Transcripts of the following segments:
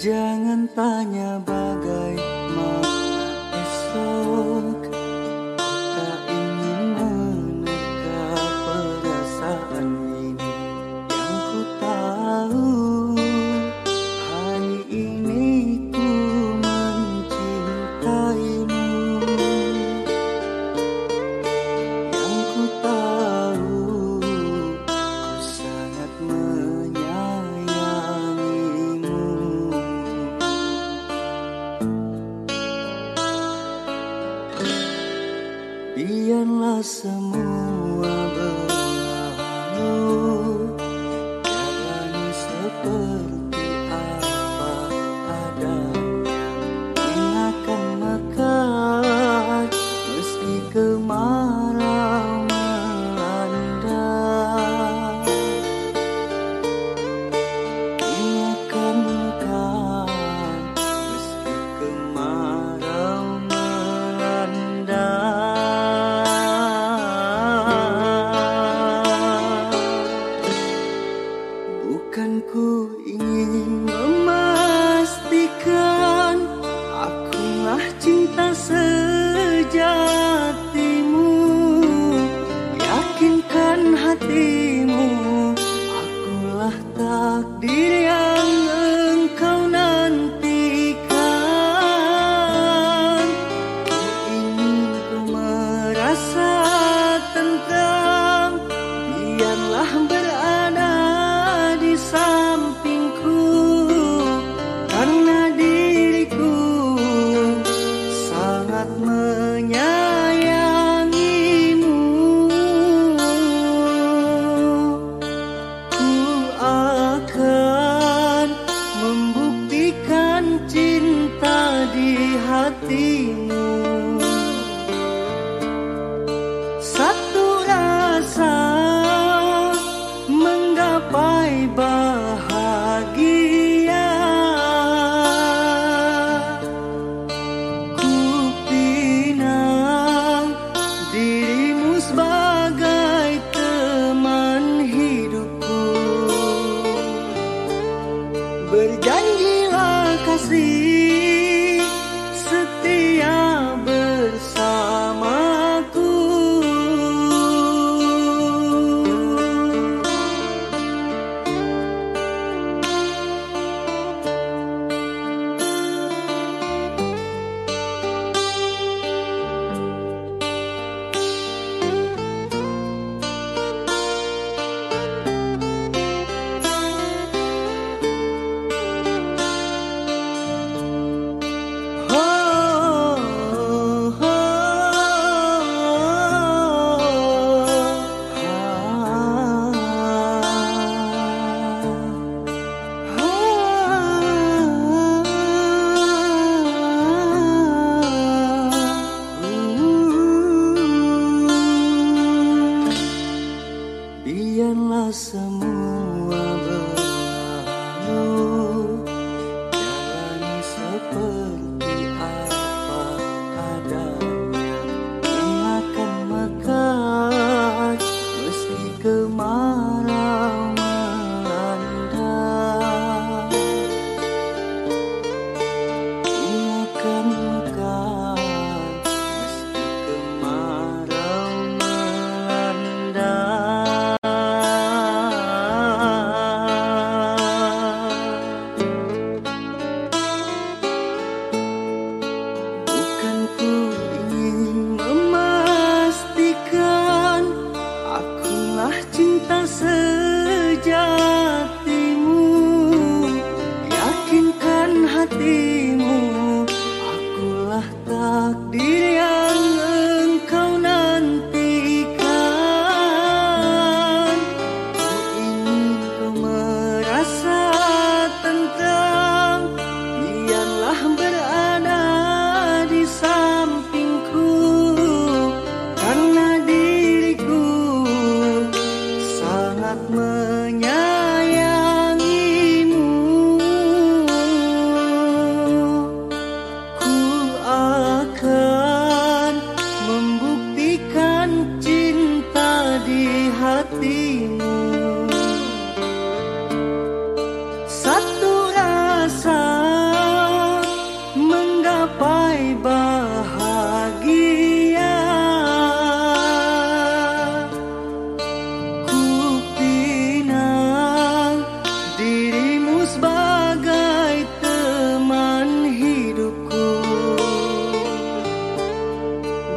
Jangan tanya bagaimana esok Biarlah aku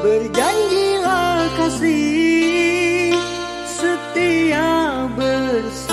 Berjanjilah kasih setia bersama.